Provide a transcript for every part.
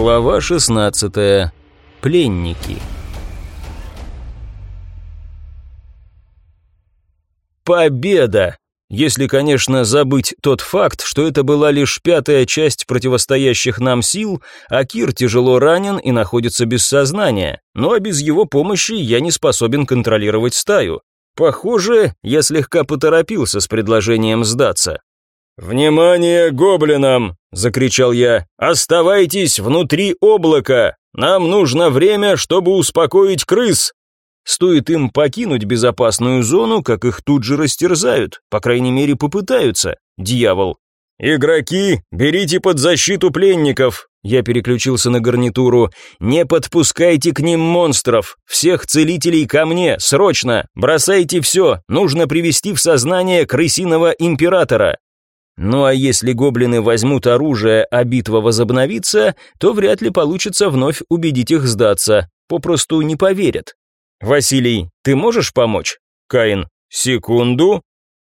Глава 16. Пленники. Победа! Если, конечно, забыть тот факт, что это была лишь пятая часть противостоящих нам сил, а Кир тяжело ранен и находится без сознания, ну а без его помощи я не способен контролировать стаю. Похоже, я слегка поторопился с предложением сдаться. «Внимание гоблинам!» — закричал я. «Оставайтесь внутри облака! Нам нужно время, чтобы успокоить крыс!» Стоит им покинуть безопасную зону, как их тут же растерзают, по крайней мере попытаются. Дьявол. «Игроки, берите под защиту пленников!» Я переключился на гарнитуру. «Не подпускайте к ним монстров! Всех целителей ко мне, срочно! Бросайте все! Нужно привести в сознание крысиного императора! Ну а если гоблины возьмут оружие, а битва возобновится, то вряд ли получится вновь убедить их сдаться. Попросту не поверят. Василий, ты можешь помочь? Каин, секунду.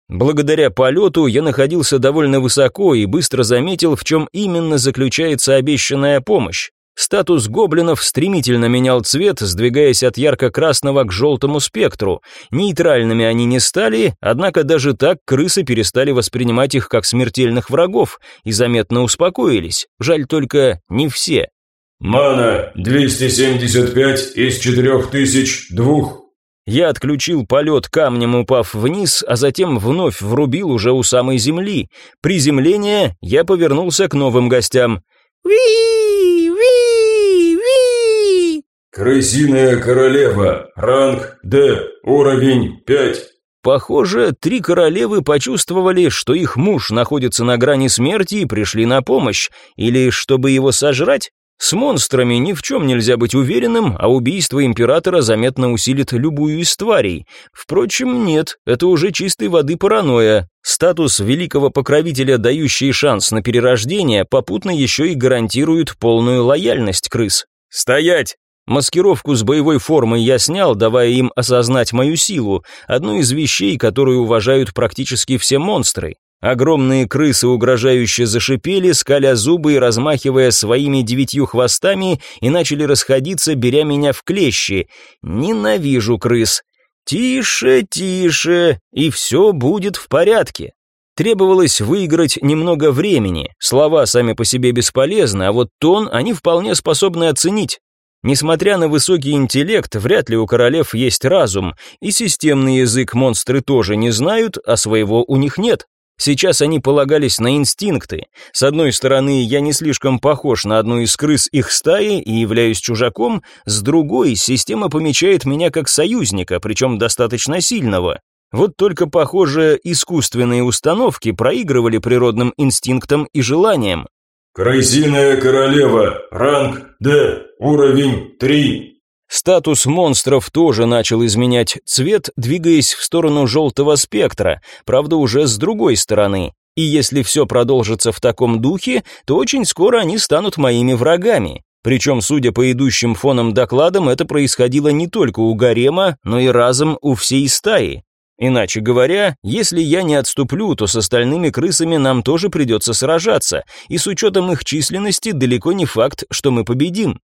Благодаря полету я находился довольно высоко и быстро заметил, в чем именно заключается обещанная помощь. Статус гоблинов стремительно менял цвет, сдвигаясь от ярко-красного к желтому спектру. Нейтральными они не стали, однако даже так крысы перестали воспринимать их как смертельных врагов и заметно успокоились. Жаль только не все. «Мана 275 из 4002». Я отключил полет камнем, упав вниз, а затем вновь врубил уже у самой земли. Приземление я повернулся к новым гостям. «Ви! Ви! Ви!» «Крысиная королева, ранг Д, уровень 5». Похоже, три королевы почувствовали, что их муж находится на грани смерти и пришли на помощь, или чтобы его сожрать. С монстрами ни в чем нельзя быть уверенным, а убийство императора заметно усилит любую из тварей. Впрочем, нет, это уже чистой воды паранойя. Статус великого покровителя, дающий шанс на перерождение, попутно еще и гарантирует полную лояльность крыс. «Стоять!» Маскировку с боевой формой я снял, давая им осознать мою силу, одну из вещей, которую уважают практически все монстры. Огромные крысы угрожающе зашипели, скаля зубы и размахивая своими девятью хвостами, и начали расходиться, беря меня в клещи. Ненавижу крыс. Тише, тише, и все будет в порядке. Требовалось выиграть немного времени. Слова сами по себе бесполезны, а вот тон они вполне способны оценить. Несмотря на высокий интеллект, вряд ли у королев есть разум, и системный язык монстры тоже не знают, а своего у них нет. Сейчас они полагались на инстинкты. С одной стороны, я не слишком похож на одну из крыс их стаи и являюсь чужаком, с другой, система помечает меня как союзника, причем достаточно сильного. Вот только, похоже, искусственные установки проигрывали природным инстинктам и желаниям. «Крысиная королева, ранг Д, уровень 3». Статус монстров тоже начал изменять цвет, двигаясь в сторону желтого спектра, правда уже с другой стороны. И если все продолжится в таком духе, то очень скоро они станут моими врагами. Причем, судя по идущим фоном докладам, это происходило не только у гарема, но и разом у всей стаи. Иначе говоря, если я не отступлю, то с остальными крысами нам тоже придется сражаться, и с учетом их численности далеко не факт, что мы победим.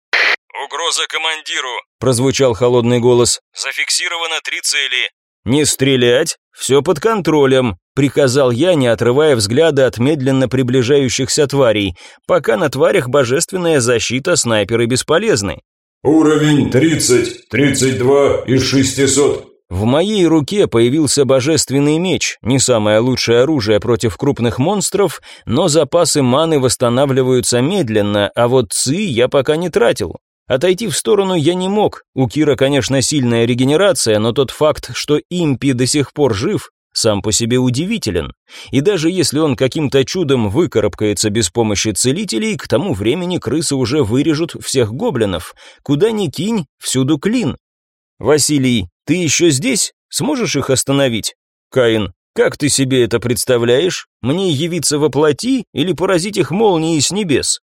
«Угроза командиру», — прозвучал холодный голос. «Зафиксировано три цели». «Не стрелять, все под контролем», — приказал я, не отрывая взгляда от медленно приближающихся тварей. Пока на тварях божественная защита, снайперы бесполезны. «Уровень 30, 32 из 600». В моей руке появился божественный меч, не самое лучшее оружие против крупных монстров, но запасы маны восстанавливаются медленно, а вот ци я пока не тратил. Отойти в сторону я не мог, у Кира, конечно, сильная регенерация, но тот факт, что импи до сих пор жив, сам по себе удивителен. И даже если он каким-то чудом выкарабкается без помощи целителей, к тому времени крысы уже вырежут всех гоблинов. Куда ни кинь, всюду клин. Василий, ты еще здесь? Сможешь их остановить? Каин, как ты себе это представляешь? Мне явиться во плоти или поразить их молнией с небес?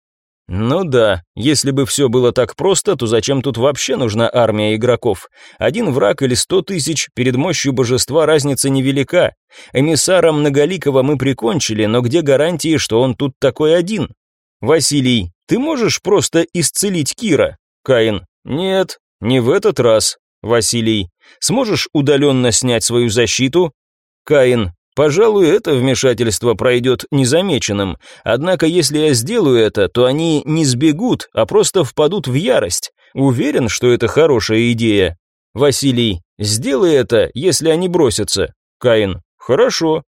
Ну да, если бы все было так просто, то зачем тут вообще нужна армия игроков? Один враг или сто тысяч, перед мощью божества разница невелика. Эмиссара Многоликого мы прикончили, но где гарантии, что он тут такой один? Василий, Ты можешь просто исцелить Кира? Каин. Нет, не в этот раз. Василий. Сможешь удаленно снять свою защиту? Каин. Пожалуй, это вмешательство пройдет незамеченным. Однако, если я сделаю это, то они не сбегут, а просто впадут в ярость. Уверен, что это хорошая идея. Василий, сделай это, если они бросятся. Каин, хорошо.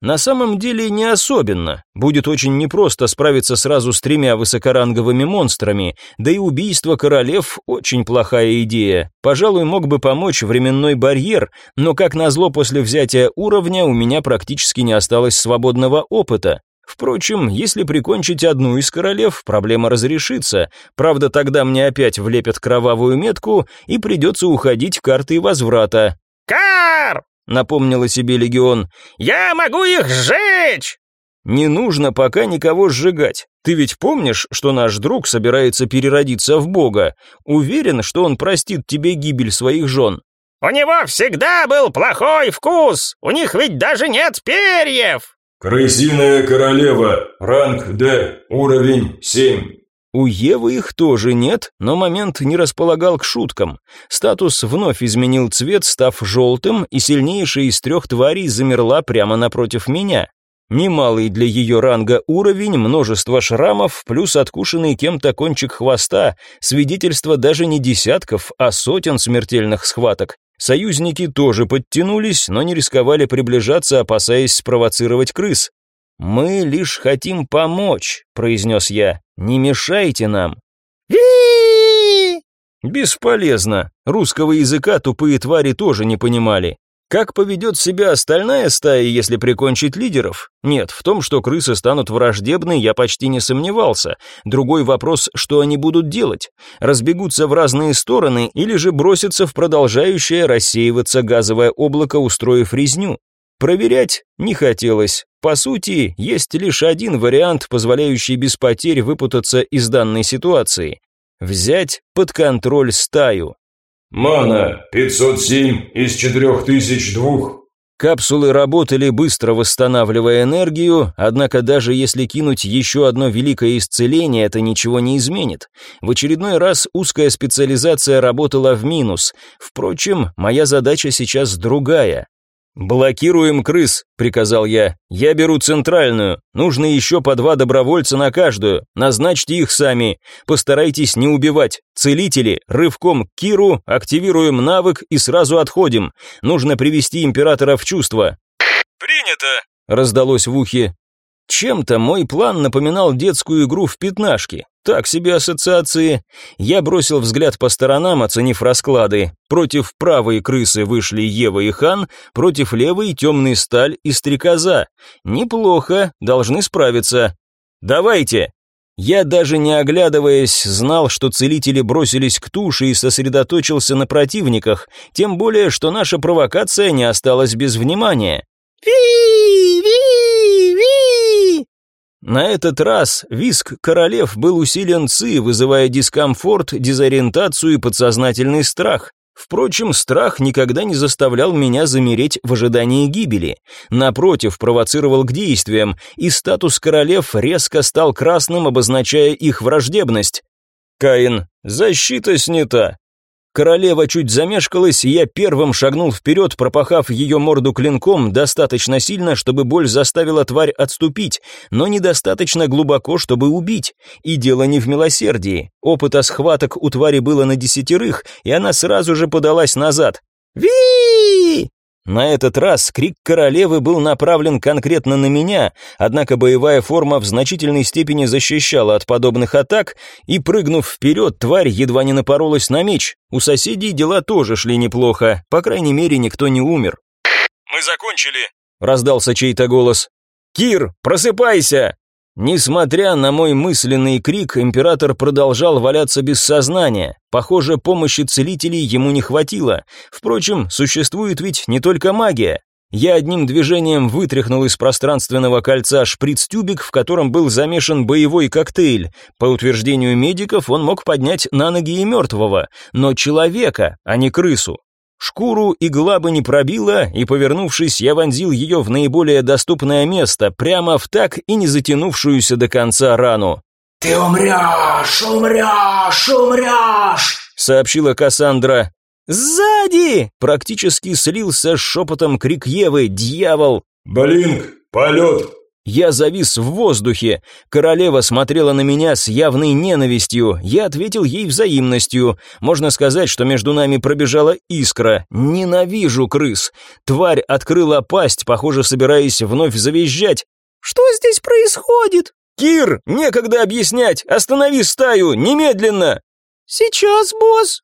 На самом деле не особенно. Будет очень непросто справиться сразу с тремя высокоранговыми монстрами, да и убийство королев очень плохая идея. Пожалуй, мог бы помочь временной барьер, но как назло после взятия уровня у меня практически не осталось свободного опыта. Впрочем, если прикончить одну из королев, проблема разрешится. Правда, тогда мне опять влепят кровавую метку и придется уходить в карты возврата. Кар! Напомнила себе легион. Я могу их сжечь. Не нужно пока никого сжигать. Ты ведь помнишь, что наш друг собирается переродиться в бога? Уверен, что он простит тебе гибель своих жен. У него всегда был плохой вкус. У них ведь даже нет перьев. Крысиная королева, ранг Д, уровень 7. У Евы их тоже нет, но момент не располагал к шуткам. Статус вновь изменил цвет, став желтым, и сильнейшая из трех тварей замерла прямо напротив меня. Немалый для ее ранга уровень, множество шрамов, плюс откушенный кем-то кончик хвоста, свидетельство даже не десятков, а сотен смертельных схваток. Союзники тоже подтянулись, но не рисковали приближаться, опасаясь спровоцировать крыс. «Мы лишь хотим помочь», — произнес я. «Не мешайте нам». Бесполезно. Русского языка тупые твари тоже не понимали. Как поведет себя остальная стая, если прикончить лидеров? Нет, в том, что крысы станут враждебны, я почти не сомневался. Другой вопрос, что они будут делать? Разбегутся в разные стороны или же бросятся в продолжающее рассеиваться газовое облако, устроив резню? Проверять не хотелось. По сути, есть лишь один вариант, позволяющий без потерь выпутаться из данной ситуации. Взять под контроль стаю. Мана 507 из 4002. Капсулы работали быстро, восстанавливая энергию, однако даже если кинуть еще одно великое исцеление, это ничего не изменит. В очередной раз узкая специализация работала в минус. Впрочем, моя задача сейчас другая. «Блокируем крыс», — приказал я. «Я беру центральную. Нужно еще по два добровольца на каждую. Назначьте их сами. Постарайтесь не убивать. Целители, рывком к Киру, активируем навык и сразу отходим. Нужно привести императора в чувство». «Принято!» — раздалось в ухе. Чем-то мой план напоминал детскую игру в пятнашки. Так себе ассоциации. Я бросил взгляд по сторонам, оценив расклады. Против правой крысы вышли Ева и Хан, против левой темный сталь и стрекоза. Неплохо, должны справиться. Давайте. Я даже не оглядываясь знал, что целители бросились к туше и сосредоточился на противниках, тем более, что наша провокация не осталась без внимания. Ви! На этот раз виск королев был усилен ци, вызывая дискомфорт, дезориентацию и подсознательный страх. Впрочем, страх никогда не заставлял меня замереть в ожидании гибели. Напротив, провоцировал к действиям, и статус королев резко стал красным, обозначая их враждебность. Каин, защита снята. Королева чуть замешкалась, и я первым шагнул вперед, пропахав ее морду клинком достаточно сильно, чтобы боль заставила тварь отступить, но недостаточно глубоко, чтобы убить. И дело не в милосердии. Опыта схваток у твари было на десятерых, и она сразу же подалась назад. ви на этот раз крик королевы был направлен конкретно на меня, однако боевая форма в значительной степени защищала от подобных атак, и, прыгнув вперед, тварь едва не напоролась на меч. У соседей дела тоже шли неплохо, по крайней мере, никто не умер. «Мы закончили!» — раздался чей-то голос. «Кир, просыпайся!» Несмотря на мой мысленный крик, император продолжал валяться без сознания. Похоже, помощи целителей ему не хватило. Впрочем, существует ведь не только магия. Я одним движением вытряхнул из пространственного кольца шприц-тюбик, в котором был замешан боевой коктейль. По утверждению медиков, он мог поднять на ноги и мертвого, но человека, а не крысу. Шкуру игла бы не пробила, и, повернувшись, я вонзил ее в наиболее доступное место, прямо в так и не затянувшуюся до конца рану. «Ты умрешь, умрешь, умрешь!» сообщила Кассандра. «Сзади!» — практически слился с шепотом крик Евы «Дьявол!» «Блинк, полет!» Я завис в воздухе. Королева смотрела на меня с явной ненавистью. Я ответил ей взаимностью. Можно сказать, что между нами пробежала искра. Ненавижу крыс. Тварь открыла пасть, похоже, собираясь вновь завизжать. «Что здесь происходит?» «Кир, некогда объяснять! Останови стаю! Немедленно!» «Сейчас, босс!»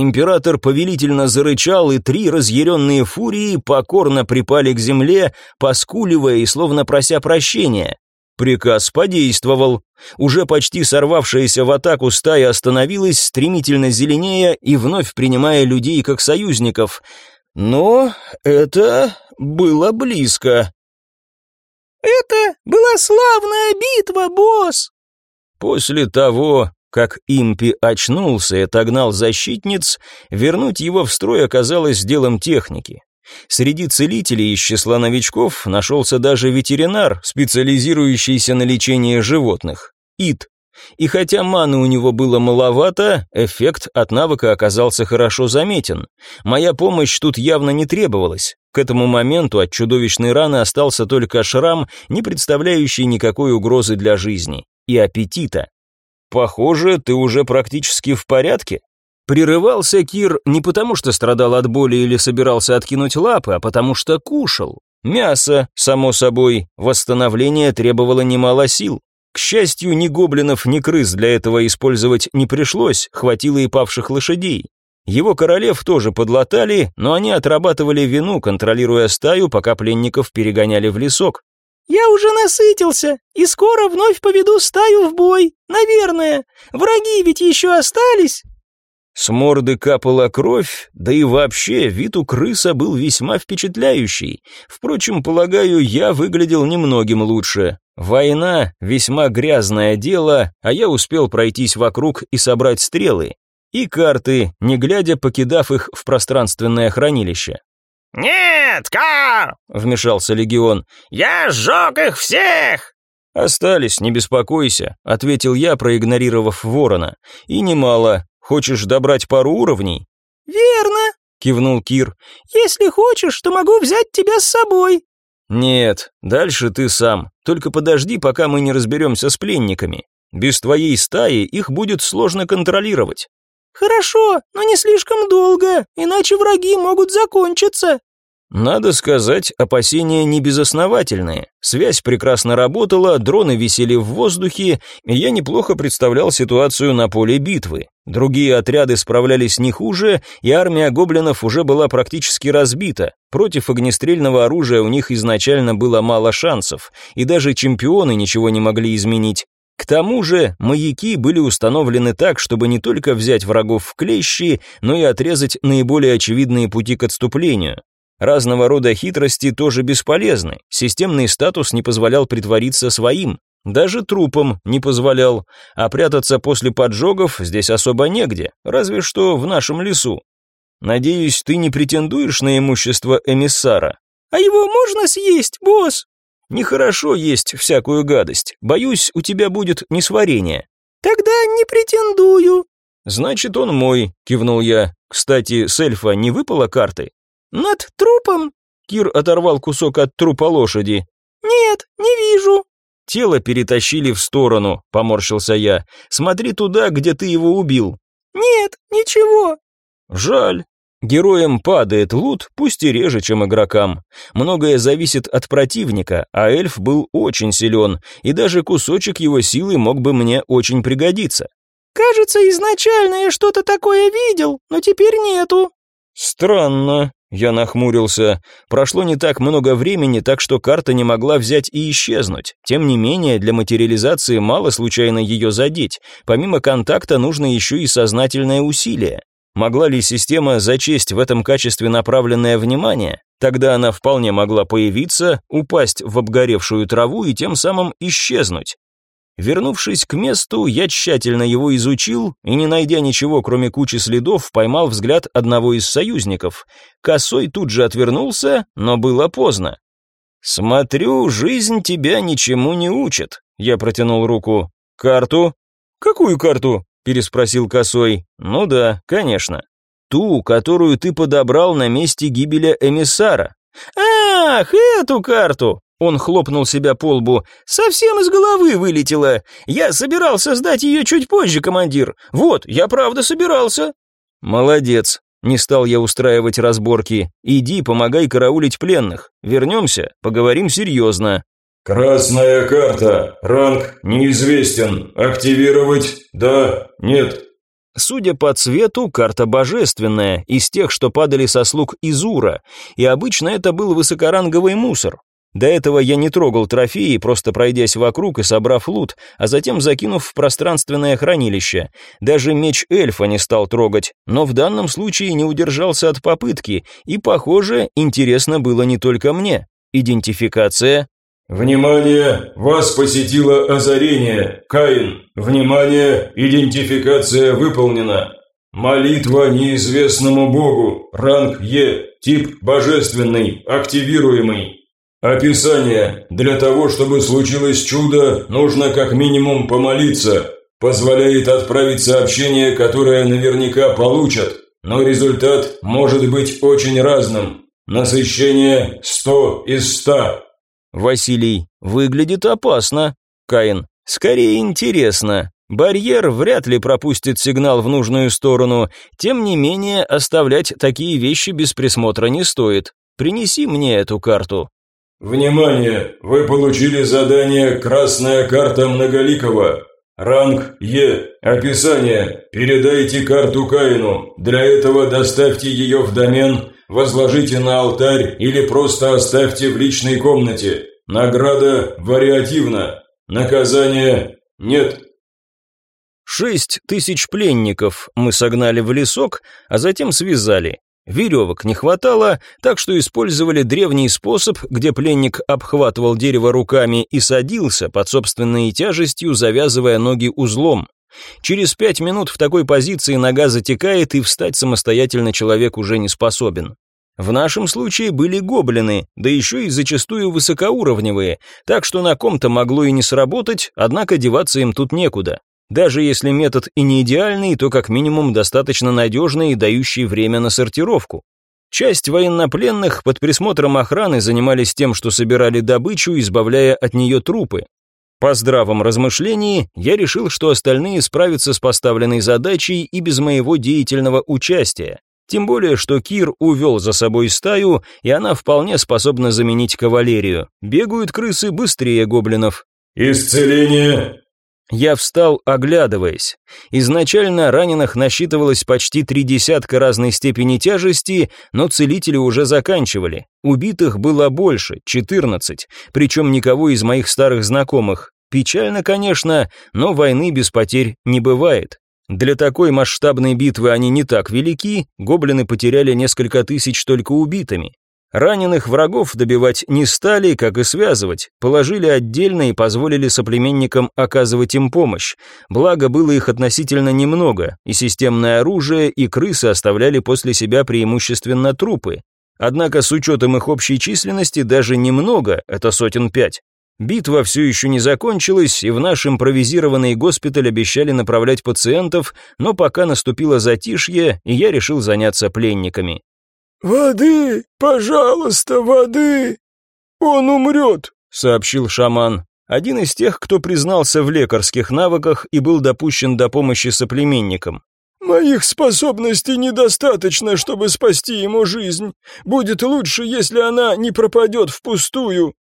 Император повелительно зарычал, и три разъяренные фурии покорно припали к земле, поскуливая и словно прося прощения. Приказ подействовал. Уже почти сорвавшаяся в атаку стая остановилась, стремительно зеленея и вновь принимая людей как союзников. Но это было близко. «Это была славная битва, босс!» После того, как Импи очнулся и отогнал защитниц, вернуть его в строй оказалось делом техники. Среди целителей из числа новичков нашелся даже ветеринар, специализирующийся на лечении животных. Ит. И хотя маны у него было маловато, эффект от навыка оказался хорошо заметен. Моя помощь тут явно не требовалась. К этому моменту от чудовищной раны остался только шрам, не представляющий никакой угрозы для жизни, и аппетита. «Похоже, ты уже практически в порядке?» Прерывался Кир не потому, что страдал от боли или собирался откинуть лапы, а потому что кушал. Мясо, само собой, восстановление требовало немало сил. К счастью, ни гоблинов, ни крыс для этого использовать не пришлось, хватило и павших лошадей. Его королев тоже подлатали, но они отрабатывали вину, контролируя стаю, пока пленников перегоняли в лесок. «Я уже насытился и скоро вновь поведу стаю в бой, наверное. Враги ведь еще остались». С морды капала кровь, да и вообще вид у крыса был весьма впечатляющий. Впрочем, полагаю, я выглядел немногим лучше. Война — весьма грязное дело, а я успел пройтись вокруг и собрать стрелы. И карты, не глядя, покидав их в пространственное хранилище. «Нет, Кар!» — вмешался Легион. «Я сжег их всех!» «Остались, не беспокойся», — ответил я, проигнорировав ворона. «И немало. Хочешь добрать пару уровней?» «Верно», — кивнул Кир. «Если хочешь, то могу взять тебя с собой». «Нет, дальше ты сам. Только подожди, пока мы не разберемся с пленниками. Без твоей стаи их будет сложно контролировать». «Хорошо, но не слишком долго, иначе враги могут закончиться». Надо сказать, опасения не безосновательные. Связь прекрасно работала, дроны висели в воздухе, и я неплохо представлял ситуацию на поле битвы. Другие отряды справлялись не хуже, и армия гоблинов уже была практически разбита. Против огнестрельного оружия у них изначально было мало шансов, и даже чемпионы ничего не могли изменить. К тому же маяки были установлены так, чтобы не только взять врагов в клещи, но и отрезать наиболее очевидные пути к отступлению. Разного рода хитрости тоже бесполезны, системный статус не позволял притвориться своим, даже трупом не позволял, а прятаться после поджогов здесь особо негде, разве что в нашем лесу. Надеюсь, ты не претендуешь на имущество эмиссара? А его можно съесть, босс? Нехорошо есть всякую гадость. Боюсь, у тебя будет несварение. Тогда не претендую. Значит, он мой, кивнул я. Кстати, с эльфа не выпало карты? Над трупом? Кир оторвал кусок от трупа лошади. Нет, не вижу. Тело перетащили в сторону, поморщился я. Смотри туда, где ты его убил. Нет, ничего. Жаль. Героям падает лут, пусть и реже, чем игрокам. Многое зависит от противника, а эльф был очень силен, и даже кусочек его силы мог бы мне очень пригодиться. «Кажется, изначально я что-то такое видел, но теперь нету». «Странно», — я нахмурился. «Прошло не так много времени, так что карта не могла взять и исчезнуть. Тем не менее, для материализации мало случайно ее задеть. Помимо контакта нужно еще и сознательное усилие. Могла ли система зачесть в этом качестве направленное внимание? Тогда она вполне могла появиться, упасть в обгоревшую траву и тем самым исчезнуть. Вернувшись к месту, я тщательно его изучил и, не найдя ничего, кроме кучи следов, поймал взгляд одного из союзников. Косой тут же отвернулся, но было поздно. «Смотрю, жизнь тебя ничему не учит», — я протянул руку. Карту? Какую карту? Переспросил Косой. Ну да, конечно. Ту, которую ты подобрал на месте гибели эмиссара. Ах, эту карту. Он хлопнул себя по лбу. «Совсем из головы вылетело. Я собирался сдать ее чуть позже, командир. Вот, я правда собирался». «Молодец. Не стал я устраивать разборки. Иди, помогай караулить пленных. Вернемся, поговорим серьезно». «Красная карта. Ранг неизвестен. Активировать? Да? Нет?» Судя по цвету, карта божественная, из тех, что падали со слуг Изура, и обычно это был высокоранговый мусор. До этого я не трогал трофеи, просто пройдясь вокруг и собрав лут, а затем закинув в пространственное хранилище. Даже меч эльфа не стал трогать, но в данном случае не удержался от попытки, и, похоже, интересно было не только мне. Идентификация. «Внимание! Вас посетило озарение! Каин! Внимание! Идентификация выполнена! Молитва неизвестному богу! Ранг Е! Тип божественный! Активируемый!» Описание. Для того, чтобы случилось чудо, нужно как минимум помолиться. Позволяет отправить сообщение, которое наверняка получат, но результат может быть очень разным. Насыщение 100 из 100. Василий, выглядит опасно. Каин, скорее интересно. Барьер вряд ли пропустит сигнал в нужную сторону, тем не менее оставлять такие вещи без присмотра не стоит. Принеси мне эту карту. Внимание! Вы получили задание «Красная карта Многоликого». Ранг Е. Описание. Передайте карту Каину. Для этого доставьте ее в домен, возложите на алтарь или просто оставьте в личной комнате. Награда вариативна. Наказание нет. Шесть тысяч пленников мы согнали в лесок, а затем связали. Веревок не хватало, так что использовали древний способ, где пленник обхватывал дерево руками и садился под собственной тяжестью, завязывая ноги узлом. Через пять минут в такой позиции нога затекает, и встать самостоятельно человек уже не способен. В нашем случае были гоблины, да еще и зачастую высокоуровневые, так что на ком-то могло и не сработать, однако деваться им тут некуда. Даже если метод и не идеальный, то как минимум достаточно надежный и дающий время на сортировку. Часть военнопленных под присмотром охраны занимались тем, что собирали добычу, избавляя от нее трупы. По здравом размышлении, я решил, что остальные справятся с поставленной задачей и без моего деятельного участия. Тем более, что Кир увел за собой стаю, и она вполне способна заменить кавалерию. Бегают крысы быстрее гоблинов. «Исцеление!» Я встал, оглядываясь. Изначально раненых насчитывалось почти три десятка разной степени тяжести, но целители уже заканчивали. Убитых было больше, четырнадцать, причем никого из моих старых знакомых. Печально, конечно, но войны без потерь не бывает. Для такой масштабной битвы они не так велики, гоблины потеряли несколько тысяч только убитыми. Раненых врагов добивать не стали, как и связывать, положили отдельно и позволили соплеменникам оказывать им помощь. Благо было их относительно немного, и системное оружие, и крысы оставляли после себя преимущественно трупы. Однако с учетом их общей численности даже немного, это сотен пять. Битва все еще не закончилась, и в наш импровизированный госпиталь обещали направлять пациентов, но пока наступило затишье, и я решил заняться пленниками. «Воды! Пожалуйста, воды! Он умрет!» — сообщил шаман. Один из тех, кто признался в лекарских навыках и был допущен до помощи соплеменникам. «Моих способностей недостаточно, чтобы спасти ему жизнь. Будет лучше, если она не пропадет впустую».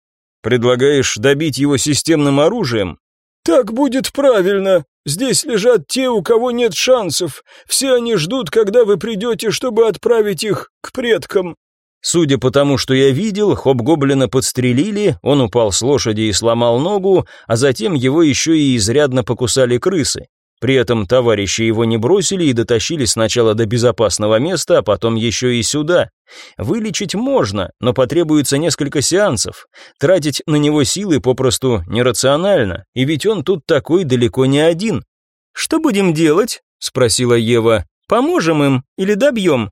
«Предлагаешь добить его системным оружием?» «Так будет правильно. Здесь лежат те, у кого нет шансов. Все они ждут, когда вы придете, чтобы отправить их к предкам». Судя по тому, что я видел, хоб-гоблина подстрелили, он упал с лошади и сломал ногу, а затем его еще и изрядно покусали крысы. При этом товарищи его не бросили и дотащили сначала до безопасного места, а потом еще и сюда. Вылечить можно, но потребуется несколько сеансов. Тратить на него силы попросту нерационально, и ведь он тут такой далеко не один. «Что будем делать?» — спросила Ева. «Поможем им или добьем?»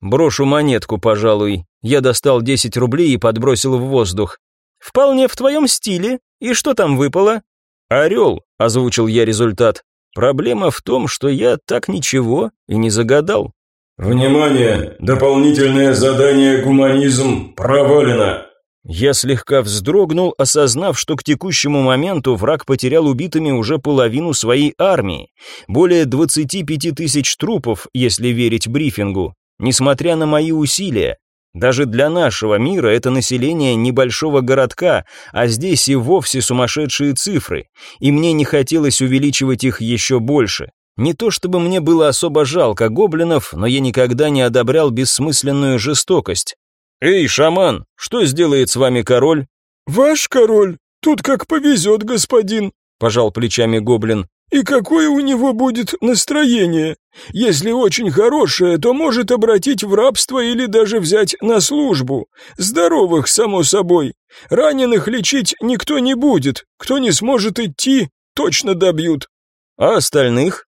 «Брошу монетку, пожалуй». Я достал 10 рублей и подбросил в воздух. «Вполне в твоем стиле. И что там выпало?» «Орел», — озвучил я результат. Проблема в том, что я так ничего и не загадал. «Внимание! Дополнительное задание «Гуманизм» провалено!» Я слегка вздрогнул, осознав, что к текущему моменту враг потерял убитыми уже половину своей армии. Более 25 тысяч трупов, если верить брифингу. Несмотря на мои усилия, даже для нашего мира это население небольшого городка, а здесь и вовсе сумасшедшие цифры, и мне не хотелось увеличивать их еще больше. Не то чтобы мне было особо жалко гоблинов, но я никогда не одобрял бессмысленную жестокость. «Эй, шаман, что сделает с вами король?» «Ваш король? Тут как повезет, господин», — пожал плечами гоблин. «И какое у него будет настроение? Если очень хорошее, то может обратить в рабство или даже взять на службу. Здоровых, само собой. Раненых лечить никто не будет. Кто не сможет идти, точно добьют». «А остальных?»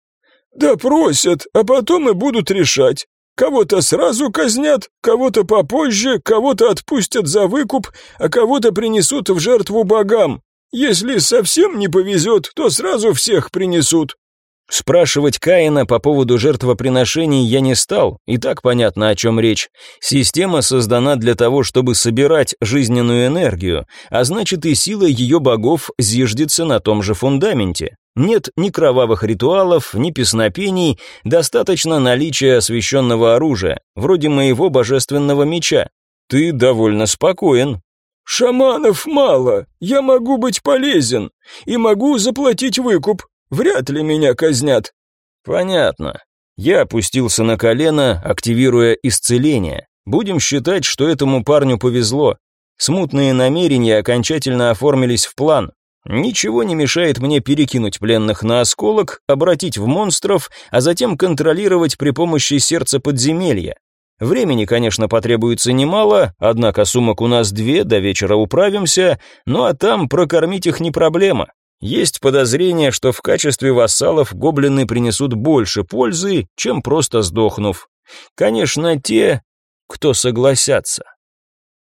«Допросят, а потом и будут решать. Кого-то сразу казнят, кого-то попозже, кого-то отпустят за выкуп, а кого-то принесут в жертву богам. Если совсем не повезет, то сразу всех принесут». Спрашивать Каина по поводу жертвоприношений я не стал, и так понятно, о чем речь. Система создана для того, чтобы собирать жизненную энергию, а значит и сила ее богов зиждется на том же фундаменте. Нет ни кровавых ритуалов, ни песнопений, достаточно наличия освященного оружия, вроде моего божественного меча. Ты довольно спокоен. Шаманов мало, я могу быть полезен и могу заплатить выкуп. Вряд ли меня казнят. Понятно. Я опустился на колено, активируя исцеление. Будем считать, что этому парню повезло. Смутные намерения окончательно оформились в план. Ничего не мешает мне перекинуть пленных на осколок, обратить в монстров, а затем контролировать при помощи сердца подземелья. Времени, конечно, потребуется немало, однако сумок у нас две, до вечера управимся, ну а там прокормить их не проблема. Есть подозрение, что в качестве вассалов гоблины принесут больше пользы, чем просто сдохнув. Конечно, те, кто согласятся.